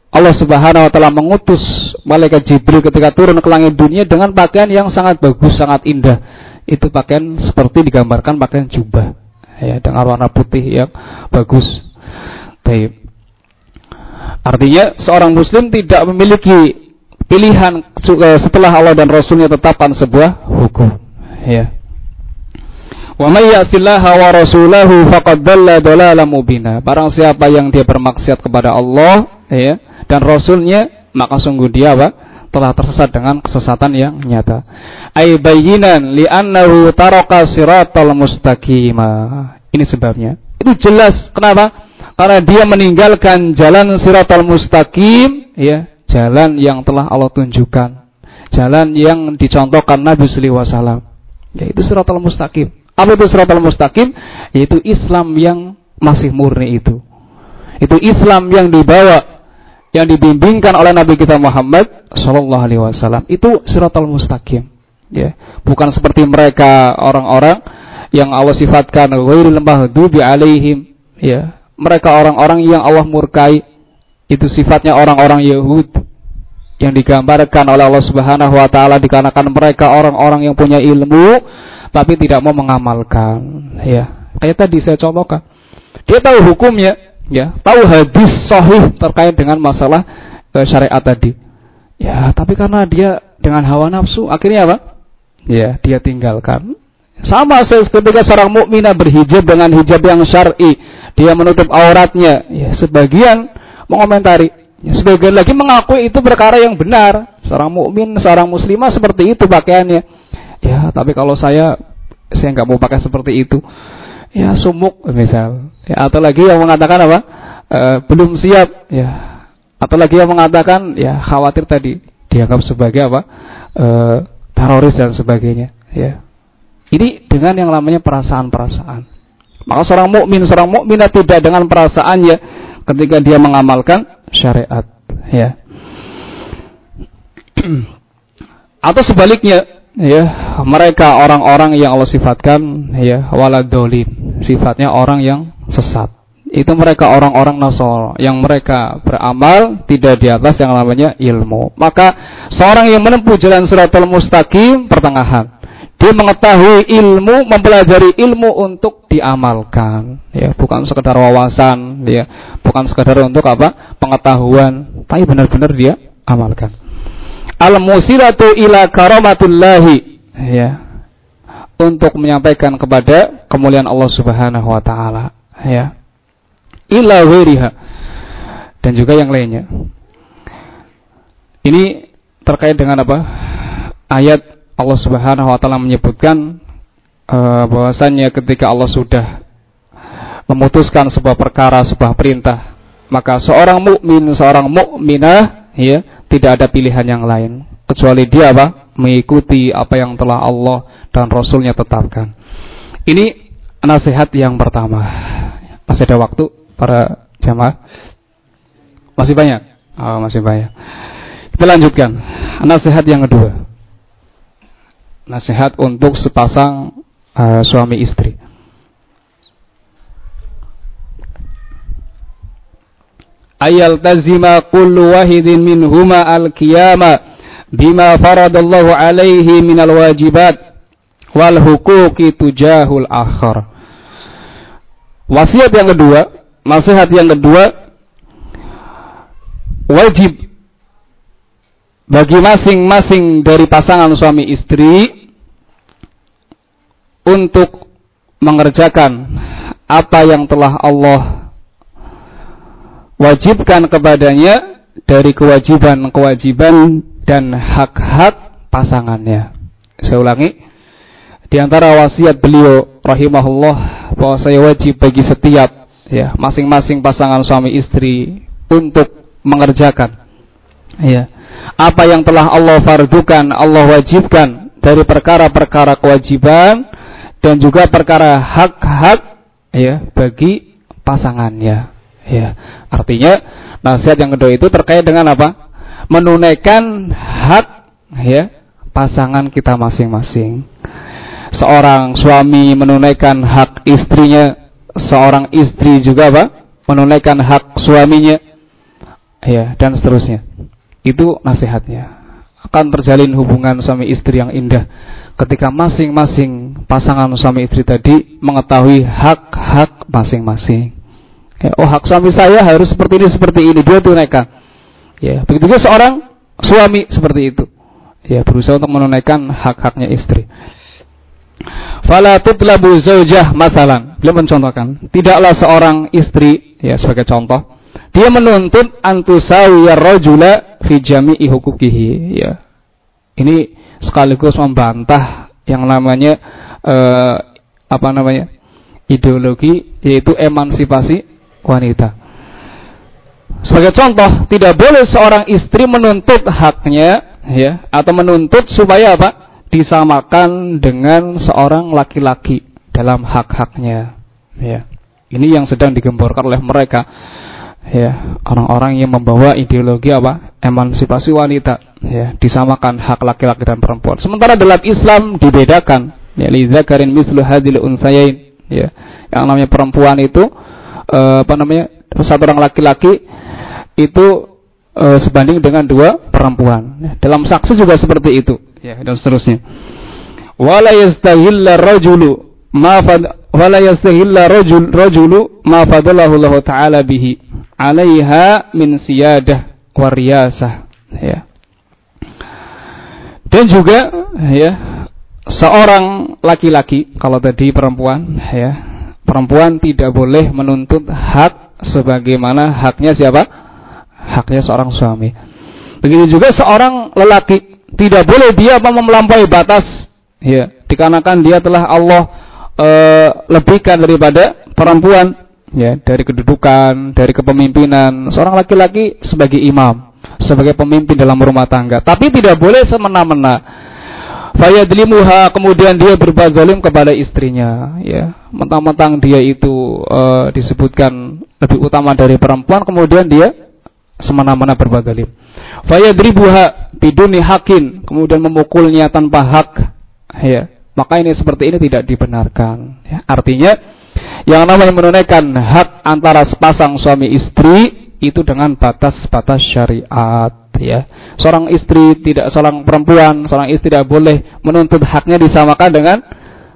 Allah Subhanahu wa taala mengutus malaikat Jibril ketika turun ke langit dunia dengan pakaian yang sangat bagus, sangat indah. Itu pakaian seperti digambarkan pakaian jubah ya dengan warna putih yang bagus. Baik. Artinya seorang muslim tidak memiliki pilihan eh, setelah Allah dan Rasulnya tetapkan sebuah hukum. Ya. Wa may ya'sillaha wa rasulahu faqad dhalla dhalalan mubina. Barang siapa yang dia bermaksiat kepada Allah, ya, dan rasulnya maka sungguh dia apa? Telah tersesat dengan kesesatan yang nyata. Ai bayyinan li'annahu taraka siratal mustaqima. Ini sebabnya. Itu jelas. Kenapa? Karena dia meninggalkan jalan siratal mustaqim, ya, jalan yang telah Allah tunjukkan. Jalan yang dicontohkan Nabi sallallahu alaihi wasallam. Yaitu siratal mustaqim. Apa itu siratal mustaqim? Yaitu Islam yang masih murni itu. Itu Islam yang dibawa yang dibimbingkan oleh Nabi kita Muhammad Shallallahu Alaihi Wasallam itu siratal mustaqim. Ya. Bukan seperti mereka orang-orang yang Allah sifatkan ghairil maghdubi alaihim. Ya. Mereka orang-orang yang Allah murkai. Itu sifatnya orang-orang Yahud yang digambarkan oleh Allah Subhanahu wa taala dikarenakan mereka orang-orang yang punya ilmu tapi tidak mau mengamalkan. Ya. Kayak tadi saya contohkan. Dia tahu hukumnya ya tahu hadis sahih terkait dengan masalah e, syariat tadi. Ya tapi karena dia dengan hawa nafsu akhirnya apa? Ya dia tinggalkan. Sama ketika seorang mukminah berhijab dengan hijab yang syar'i dia menutup auratnya. Ya sebagian mengomentari. Ya, sebagian lagi mengakui itu perkara yang benar. Seorang mukmin seorang muslimah seperti itu pakaiannya. Ya tapi kalau saya saya nggak mau pakai seperti itu ya sumuk misal. Ya, atau lagi yang mengatakan apa? E, belum siap. Ya. Atau lagi yang mengatakan ya khawatir tadi dianggap sebagai apa? E, teroris dan sebagainya. Ya. Ini dengan yang namanya perasaan-perasaan. Maka seorang mukmin seorang mukminah tidak dengan perasaannya ketika dia mengamalkan syariat. Ya. *clears throat* Atau sebaliknya ya mereka orang-orang yang Allah sifatkan ya waladolin. Sifatnya orang yang sesat. Itu mereka orang-orang nasor yang mereka beramal tidak di atas yang namanya ilmu. Maka seorang yang menempuh jalan suratul mustaqim pertengahan dia mengetahui ilmu mempelajari ilmu untuk diamalkan. Ya bukan sekedar wawasan ya bukan sekedar untuk apa? Pengetahuan. Tapi benar-benar dia amalkan al-musilatu ila karamatullahi. Ya. Untuk menyampaikan kepada kemuliaan Allah Subhanahu wa taala. Ya. Ila wiriha dan juga yang lainnya. Ini terkait dengan apa? Ayat Allah Subhanahu wa taala menyebutkan uh, bahwasannya ketika Allah sudah memutuskan sebuah perkara sebuah perintah maka seorang mukmin seorang mukminah ya tidak ada pilihan yang lain. Kecuali dia apa? Mengikuti apa yang telah Allah dan Rasulnya tetapkan. Ini nasihat yang pertama. Masih ada waktu para jamaah? Masih banyak? Oh, masih banyak. Kita lanjutkan. Nasihat yang kedua. Nasihat untuk sepasang uh, suami istri ayal tazima kullu wahidin minhuma al-qiyama bima faradallahu alaihi minal wajibat wal hukuki tujahul akhar. Wasiat yang kedua, nasihat yang kedua wajib bagi masing-masing dari pasangan suami istri untuk mengerjakan apa yang telah Allah wajibkan kepadanya dari kewajiban-kewajiban dan hak-hak pasangannya. Saya ulangi, di antara wasiat beliau rahimahullah bahwa saya wajib bagi setiap ya masing-masing pasangan suami istri untuk mengerjakan ya apa yang telah Allah fardukan, Allah wajibkan dari perkara-perkara kewajiban dan juga perkara hak-hak ya bagi pasangannya. Ya, artinya Nasihat yang kedua itu terkait dengan apa? Menunaikan hak ya pasangan kita masing-masing. Seorang suami menunaikan hak istrinya, seorang istri juga apa? Menunaikan hak suaminya. Ya, dan seterusnya. Itu nasihatnya. Akan terjalin hubungan suami istri yang indah ketika masing-masing pasangan suami istri tadi mengetahui hak-hak masing-masing. Ya, oh hak suami saya harus seperti ini seperti ini dia tunaikan. Ya, begitu juga seorang suami seperti itu. Ya, berusaha untuk menunaikan hak-haknya istri. Fala tutlabu zaujah masalan. Beliau mencontohkan, tidaklah seorang istri ya sebagai contoh, dia menuntut antusawiya rajula fi jami'i hukukihi ya. Ini sekaligus membantah yang namanya eh, apa namanya ideologi yaitu emansipasi wanita. Sebagai contoh, tidak boleh seorang istri menuntut haknya ya atau menuntut supaya apa? disamakan dengan seorang laki-laki dalam hak-haknya ya. Ini yang sedang digemborkan oleh mereka ya orang-orang yang membawa ideologi apa emansipasi wanita ya disamakan hak laki-laki dan perempuan sementara dalam Islam dibedakan ya lidzakarin mislu hadil unsayain ya yang namanya perempuan itu eh, apa namanya satu orang laki-laki itu eh, sebanding dengan dua perempuan. Ya, dalam saksi juga seperti itu. Ya dan seterusnya. Wala yastahilla rajulu ma wala yastahilla rajul rajulu ma fadalahu Allah taala bihi alaiha min siyadah wariyasah ya. Dan juga ya seorang laki-laki kalau tadi perempuan ya perempuan tidak boleh menuntut hak sebagaimana haknya siapa? Haknya seorang suami. Begitu juga seorang lelaki. Tidak boleh dia melampaui batas. Ya dikarenakan dia telah Allah e, lebihkan daripada perempuan. Ya dari kedudukan, dari kepemimpinan. Seorang laki-laki sebagai imam, sebagai pemimpin dalam rumah tangga. Tapi tidak boleh semena-mena. Fayadlimuha kemudian dia berbuat zalim kepada istrinya, ya. Mentang-mentang dia itu uh, disebutkan lebih utama dari perempuan, kemudian dia semena-mena berbuat zalim. Fayadribuha biduni hakin, kemudian memukulnya tanpa hak, ya. Maka ini seperti ini tidak dibenarkan. Ya. Artinya yang namanya menunaikan hak antara sepasang suami istri itu dengan batas-batas syariat ya. Seorang istri tidak seorang perempuan, seorang istri tidak boleh menuntut haknya disamakan dengan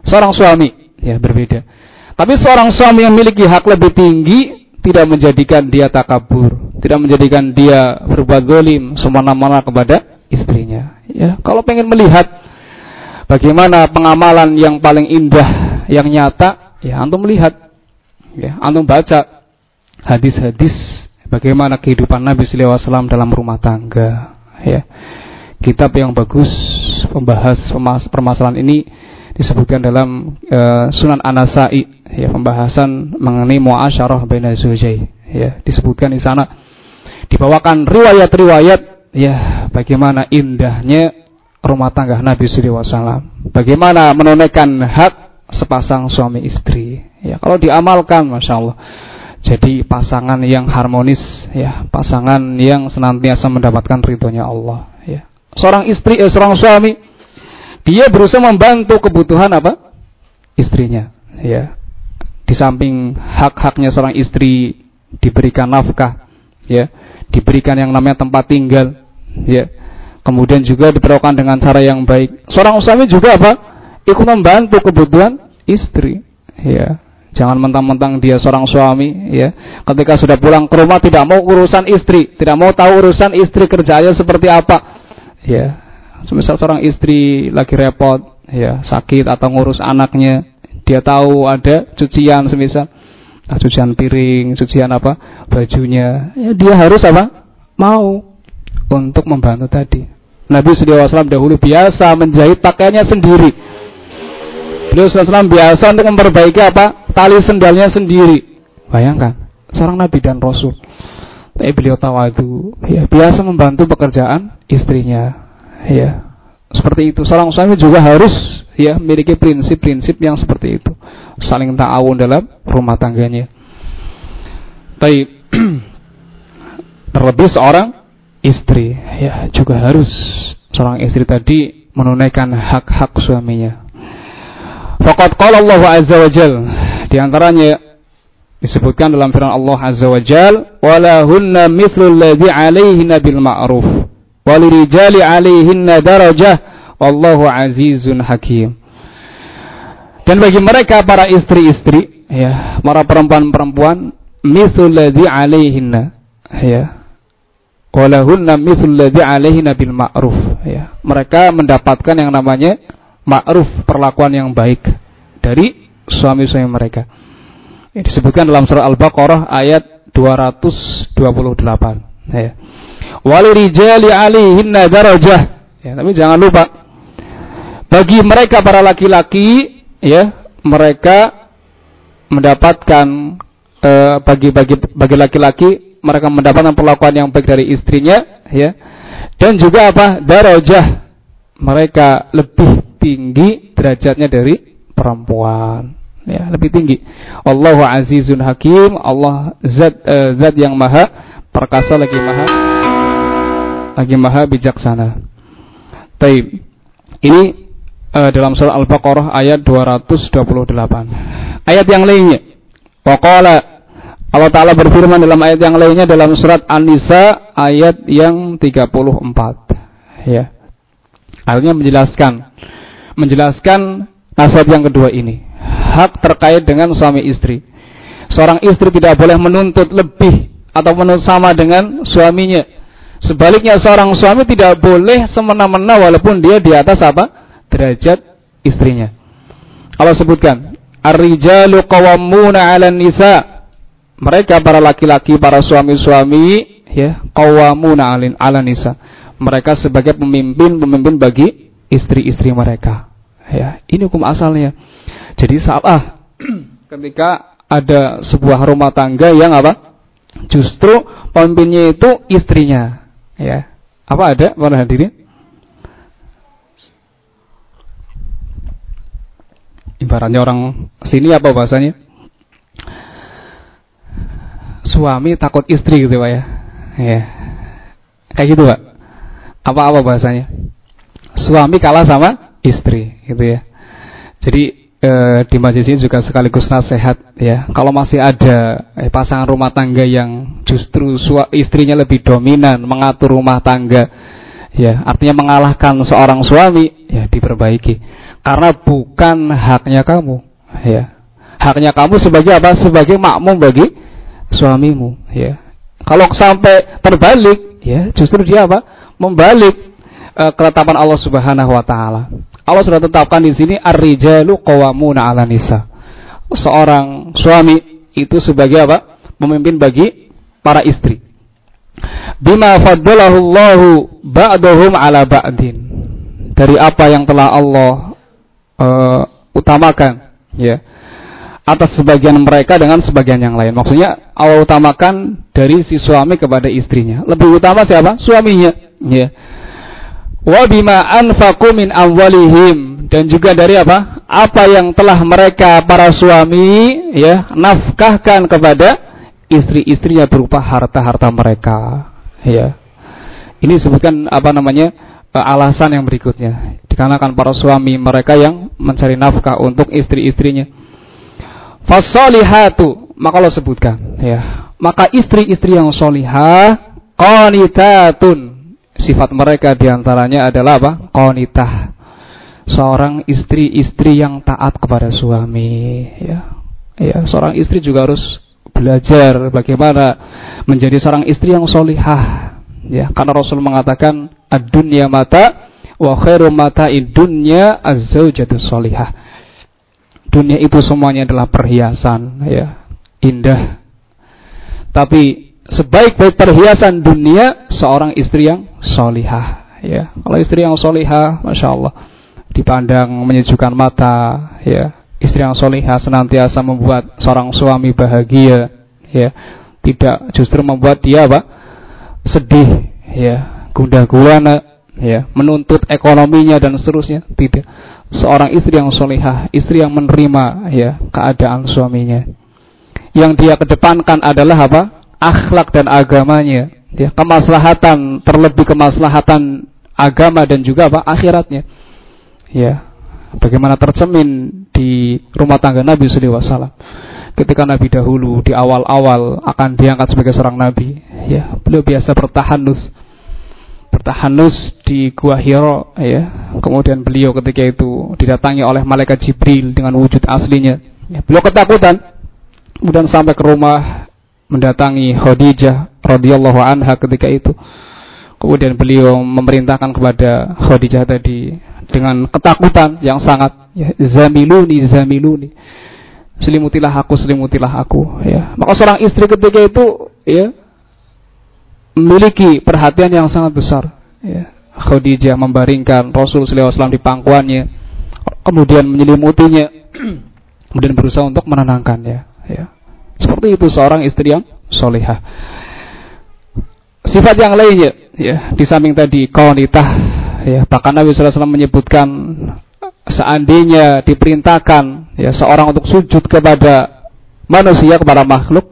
seorang suami, ya berbeda. Tapi seorang suami yang memiliki hak lebih tinggi tidak menjadikan dia takabur, tidak menjadikan dia berbuat zalim semena-mena kepada istrinya. Ya, kalau pengen melihat bagaimana pengamalan yang paling indah, yang nyata, ya antum melihat ya, antum baca hadis-hadis bagaimana kehidupan Nabi Wasallam dalam rumah tangga, ya. Kitab yang bagus membahas permasalahan ini disebutkan dalam uh, Sunan Anasai, ya, pembahasan mengenai muasyarah baina zawjai, ya, disebutkan di sana. Dibawakan riwayat-riwayat ya bagaimana indahnya rumah tangga Nabi Sallallahu Alaihi Wasallam, bagaimana menunaikan hak sepasang suami istri, Ya, kalau diamalkan, masya Allah, jadi pasangan yang harmonis, ya, pasangan yang senantiasa mendapatkan ridhonya Allah. Ya. Seorang istri, eh, seorang suami, dia berusaha membantu kebutuhan apa? Istrinya. Ya. Di samping hak-haknya seorang istri diberikan nafkah, ya, diberikan yang namanya tempat tinggal, ya. Kemudian juga diperlakukan dengan cara yang baik. Seorang suami juga apa? Ikut membantu kebutuhan istri, ya Jangan mentang-mentang dia seorang suami, ya. Ketika sudah pulang ke rumah tidak mau urusan istri, tidak mau tahu urusan istri kerjanya seperti apa. Ya. Semisal seorang istri lagi repot, ya, sakit atau ngurus anaknya, dia tahu ada cucian semisal nah, cucian piring, cucian apa, bajunya, ya dia harus apa? Mau untuk membantu tadi. Nabi SAW dahulu biasa menjahit pakaiannya sendiri. Beliau SAW biasa untuk memperbaiki apa? tali sendalnya sendiri. Bayangkan, seorang nabi dan rasul. Tapi beliau tawadu, ya, biasa membantu pekerjaan istrinya. Ya. Seperti itu. Seorang suami juga harus ya memiliki prinsip-prinsip yang seperti itu. Saling ta'awun dalam rumah tangganya. Tapi *clears throat* terlebih seorang istri ya juga harus seorang istri tadi menunaikan hak-hak suaminya Faqad qala Allah azza wa jal di antaranya disebutkan dalam firman Allah azza wa jal wala hunna mithlu alladhi 'alaihinna bil ma'ruf walirijali 'alaihinna darajah wallahu azizun hakim dan bagi mereka para istri-istri ya para perempuan-perempuan mithlu alladhi 'alaihinna ya walahunna mithlu alladhi 'alaihinna bil ma'ruf ya mereka mendapatkan yang namanya ma'ruf perlakuan yang baik dari suami-suami mereka. Ini disebutkan dalam surah Al-Baqarah ayat 228. Ya. Walirijali alihinna darajah. Ya, tapi jangan lupa bagi mereka para laki-laki ya, mereka mendapatkan eh, bagi bagi bagi laki-laki mereka mendapatkan perlakuan yang baik dari istrinya ya. Dan juga apa? darajah mereka lebih tinggi derajatnya dari perempuan ya lebih tinggi Allahu azizun hakim Allah zat uh, zat yang maha perkasa lagi maha lagi maha bijaksana. Taib. Ini uh, dalam surah Al-Baqarah ayat 228 ayat yang lainnya. Waqala. Allah Ta'ala berfirman dalam ayat yang lainnya dalam surat An-Nisa ayat yang 34 ya. Akhirnya menjelaskan menjelaskan nasihat yang kedua ini. Hak terkait dengan suami istri. Seorang istri tidak boleh menuntut lebih atau menuntut sama dengan suaminya. Sebaliknya seorang suami tidak boleh semena-mena walaupun dia di atas apa? derajat istrinya. Allah sebutkan, "Ar-rijalu qawwamuna 'alan nisa." Mereka para laki-laki, para suami-suami ya, qawwamuna 'alan nisa. Mereka sebagai pemimpin-pemimpin bagi istri-istri mereka. Ya, ini hukum asalnya. Jadi salah *clears throat* ketika ada sebuah rumah tangga yang apa? Justru pemimpinnya itu istrinya. Ya. Apa ada para hadirin? Ibaratnya orang sini apa bahasanya? Suami takut istri gitu Pak ya. Ya. Kayak gitu Pak. Apa-apa bahasanya? suami kalah sama istri gitu ya. Jadi e, di majelis ini juga sekaligus nasihat ya. Kalau masih ada eh, pasangan rumah tangga yang justru istrinya lebih dominan mengatur rumah tangga ya, artinya mengalahkan seorang suami ya diperbaiki. Karena bukan haknya kamu ya. Haknya kamu sebagai apa? Sebagai makmum bagi suamimu ya. Kalau sampai terbalik ya, justru dia apa? Membalik uh, ketetapan Allah Subhanahu wa taala. Allah sudah tetapkan di sini ar-rijalu qawwamuna 'ala nisa. Seorang suami itu sebagai apa? Pemimpin bagi para istri. Bima faddalahu Allahu ba'dahum 'ala ba'din. Dari apa yang telah Allah uh, utamakan ya atas sebagian mereka dengan sebagian yang lain. Maksudnya Allah utamakan dari si suami kepada istrinya. Lebih utama siapa? Suaminya, ya wa bima anfaqu min amwalihim dan juga dari apa? Apa yang telah mereka para suami ya nafkahkan kepada istri-istrinya berupa harta-harta mereka. Ya. Ini disebutkan apa namanya? E, alasan yang berikutnya. Dikarenakan para suami mereka yang mencari nafkah untuk istri-istrinya. Fasolihatu maka Allah sebutkan ya. Maka istri-istri yang solihah qanitatun sifat mereka di antaranya adalah apa? Qanitah. Seorang istri-istri yang taat kepada suami, ya. Ya, seorang istri juga harus belajar bagaimana menjadi seorang istri yang solihah. Ya, karena Rasul mengatakan ad-dunya mata wa khairu mata dunya az-zaujatu solihah. Dunia itu semuanya adalah perhiasan, ya, indah. Tapi sebaik-baik perhiasan dunia seorang istri yang solihah ya. Kalau istri yang solihah masya Allah dipandang menyejukkan mata ya. Istri yang solihah senantiasa membuat seorang suami bahagia ya. Tidak justru membuat dia apa sedih ya. Gundah gulana ya. Menuntut ekonominya dan seterusnya tidak. Seorang istri yang solihah istri yang menerima ya keadaan suaminya. Yang dia kedepankan adalah apa akhlak dan agamanya. Ya kemaslahatan terlebih kemaslahatan agama dan juga apa akhiratnya. Ya bagaimana tercemin di rumah tangga Nabi wasallam. Ketika Nabi dahulu di awal-awal akan diangkat sebagai seorang nabi ya beliau biasa bertahanus. Bertahanus di gua Hiro ya. Kemudian beliau ketika itu didatangi oleh malaikat Jibril dengan wujud aslinya. Ya, beliau ketakutan. Kemudian sampai ke rumah mendatangi Khadijah radhiyallahu anha ketika itu. Kemudian beliau memerintahkan kepada Khadijah tadi dengan ketakutan yang sangat ya, zamiluni zamiluni. Selimutilah aku, selimutilah aku ya. Maka seorang istri ketika itu ya memiliki perhatian yang sangat besar ya. Khadijah membaringkan Rasul SAW di pangkuannya kemudian menyelimutinya *clears throat* kemudian berusaha untuk menenangkannya ya. Seperti itu seorang istri yang solehah. Sifat yang lainnya, ya, di samping tadi kaunitah, ya, bahkan Nabi SAW menyebutkan seandainya diperintahkan ya seorang untuk sujud kepada manusia kepada makhluk,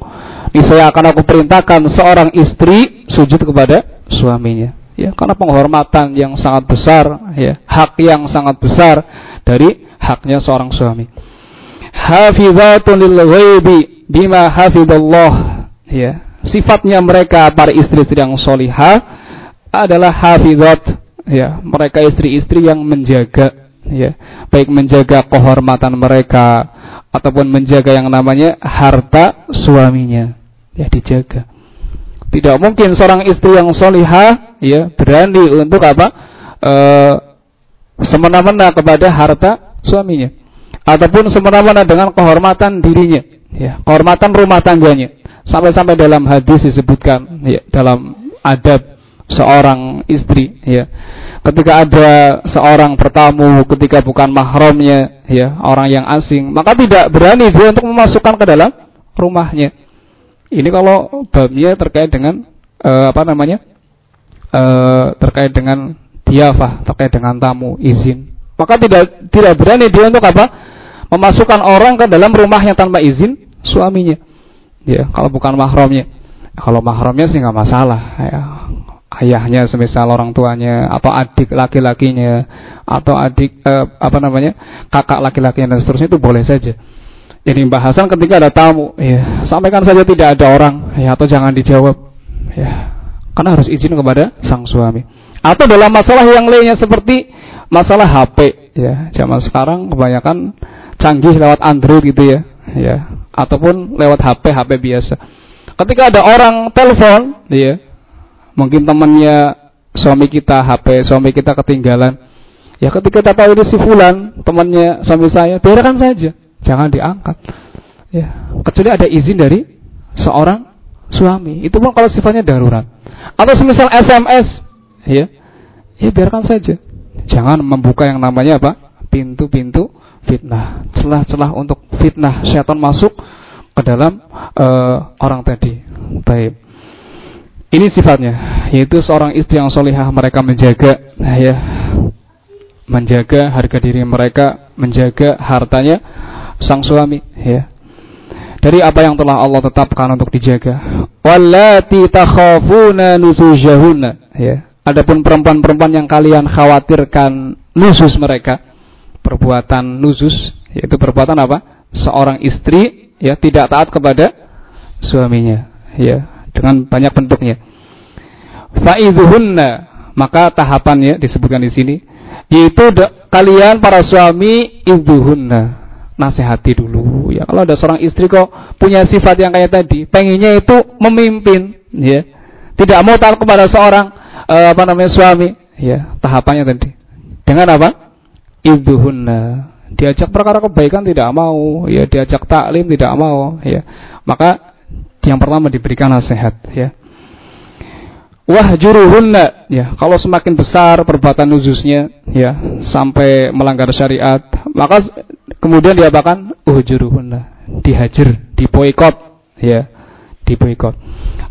niscaya akan aku perintahkan seorang istri sujud kepada suaminya. Ya, karena penghormatan yang sangat besar, ya, hak yang sangat besar dari haknya seorang suami. Hafizatun lil bima hafidallah. Ya, sifatnya mereka para istri-istri yang solihah adalah hafizat ya. Mereka istri-istri yang menjaga. Ya. Baik menjaga kehormatan mereka ataupun menjaga yang namanya harta suaminya. Ya dijaga. Tidak mungkin seorang istri yang solihah ya berani untuk apa? E, semena-mena kepada harta suaminya. Ataupun semena-mena dengan kehormatan dirinya ya kehormatan rumah tangganya Sampai-sampai dalam hadis disebutkan ya, dalam adab seorang istri ya. Ketika ada seorang bertamu ketika bukan mahramnya ya, orang yang asing, maka tidak berani dia untuk memasukkan ke dalam rumahnya. Ini kalau babnya terkait dengan uh, apa namanya? Uh, terkait dengan diafah, terkait dengan tamu, izin. Maka tidak tidak berani dia untuk apa? Memasukkan orang ke dalam rumahnya tanpa izin suaminya. Ya kalau bukan mahramnya. Kalau mahramnya sih nggak masalah ya. Ayahnya semisal orang tuanya atau adik laki-lakinya atau adik eh, apa namanya kakak laki-lakinya dan seterusnya itu boleh saja. Jadi bahasan ketika ada tamu ya sampaikan saja tidak ada orang ya atau jangan dijawab ya. Karena harus izin kepada sang suami. Atau dalam masalah yang lainnya seperti masalah HP ya. Zaman sekarang kebanyakan canggih lewat Android gitu ya ya ataupun lewat HP HP biasa. Ketika ada orang telepon, ya, mungkin temannya suami kita HP suami kita ketinggalan. Ya ketika kita tahu ini si fulan temannya suami saya, biarkan saja, jangan diangkat. Ya, kecuali ada izin dari seorang suami. Itu pun kalau sifatnya darurat. Atau semisal SMS, ya, ya biarkan saja. Jangan membuka yang namanya apa? Pintu-pintu fitnah, celah-celah untuk fitnah syaitan masuk ke dalam uh, orang tadi. Baik. Ini sifatnya, yaitu seorang istri yang solihah mereka menjaga, ya, menjaga harga diri mereka, menjaga hartanya sang suami, ya. Dari apa yang telah Allah tetapkan untuk dijaga. Wallati takhafuna nusujahunna, ya. Adapun perempuan-perempuan yang kalian khawatirkan nusus mereka, perbuatan nusus yaitu perbuatan apa? Seorang istri ya tidak taat kepada suaminya ya dengan banyak bentuknya. Faidhuhunna maka tahapannya disebutkan di sini yaitu kalian para suami idhuhunna nasihati dulu ya kalau ada seorang istri kok punya sifat yang kayak tadi pengennya itu memimpin ya tidak mau taat kepada seorang uh, apa namanya suami ya tahapannya tadi dengan apa ibuhunna diajak perkara kebaikan tidak mau. Ya diajak taklim tidak mau. Ya. Maka yang pertama diberikan nasihat ya. Wahjuruhunna. Ya kalau semakin besar perbuatan nuzusnya ya sampai melanggar syariat maka kemudian diapakan? Uhjuruhunna. Dihajar diboikot. Ya diboikot.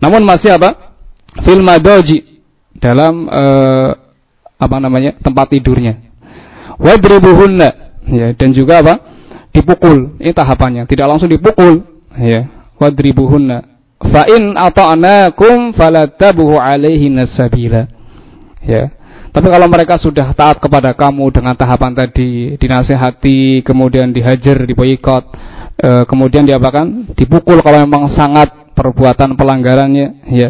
Namun masih apa? Fil madoji dalam eh, apa namanya? Tempat tidurnya wadribuhunna ya dan juga apa dipukul ini tahapannya tidak langsung dipukul ya wadribuhunna Fa in ata'nakum falatabuhu alaihi nasabila. Ya. Tapi kalau mereka sudah taat kepada kamu dengan tahapan tadi, dinasehati, kemudian dihajar, diboikot, e, kemudian diapakan? Dipukul kalau memang sangat perbuatan pelanggarannya, ya.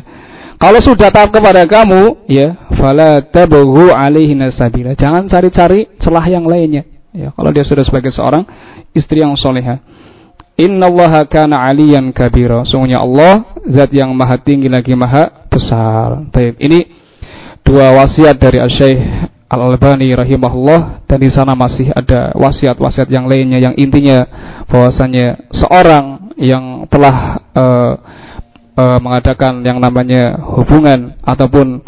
Kalau sudah taat kepada kamu, ya, fala tabghu alaihi nasabila. Jangan cari-cari celah yang lainnya. Ya, kalau dia sudah sebagai seorang istri yang soleha. Innallaha kana aliyan kabira. Sungguhnya Allah zat yang maha tinggi lagi maha besar. Baik, ini dua wasiat dari Syekh Al-Albani rahimahullah dan di sana masih ada wasiat-wasiat yang lainnya yang intinya bahwasanya seorang yang telah uh, uh, mengadakan yang namanya hubungan ataupun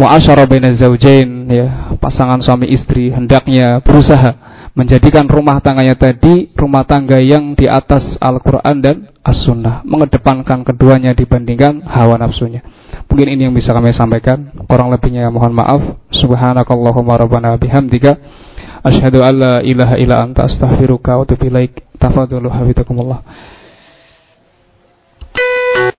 muasyarah baina zaujain ya pasangan suami istri hendaknya berusaha menjadikan rumah tangganya tadi rumah tangga yang di atas Al-Quran dan As-Sunnah mengedepankan keduanya dibandingkan hawa nafsunya. Mungkin ini yang bisa kami sampaikan. Kurang lebihnya mohon maaf. Subhanakallahumma rabbana bihamdika. Asyhadu an la ilaha illa anta astaghfiruka wa atubu ilaik. Tafadhalu hafizakumullah